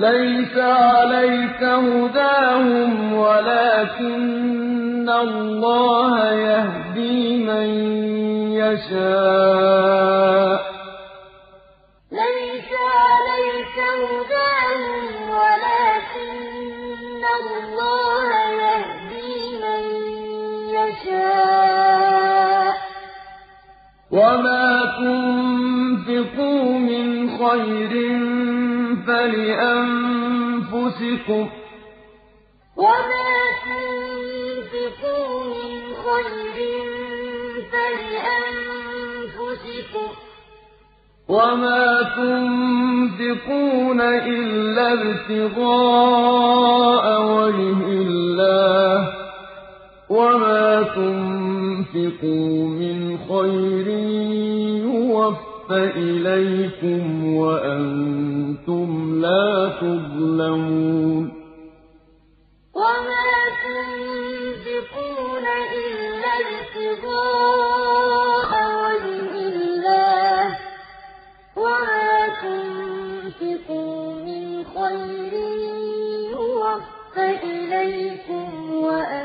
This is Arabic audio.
لَيْسَ عَلَيْكَ هُدَاهُمْ وَلَٰكِنَّ اللَّهَ يَهْدِي مَن يَشَاءُ ۚ. لَيْسَ عَلَيْكَ هُدَاهُمْ وَلَٰكِنَّ اللَّهَ يَهْدِي مَن يَشَاءُ ۚ. وَمَا تُنفِقُوا مِنْ خَيْرٍ فَلِأَنفُسِكُمْ ۚ وَمَا تُنفِقُوا مِنْ خَيْرٍ فَلِأَنفُسِكُمْ ۚ وَمَا تُنفِقُونَ إِلَّا ابْتِغَاءَ وَجْهِ اللَّهِ ۚ وَمَا تُنفِقُوا مِنْ خَيْرٍ يُوَفَّ إِلَيْكُمْ وَأَنتُمْ تُظْلَمُونَ. وَمَا تُنفِقُونَ إِلَّا ابْتِغَاءَ وَجْهِ اللَّهِ ۚ. وَمَا تُنفِقُوا مِنْ خَيْرٍ يُوَفَّ إِلَيْكُمْ وَأَنتُمْ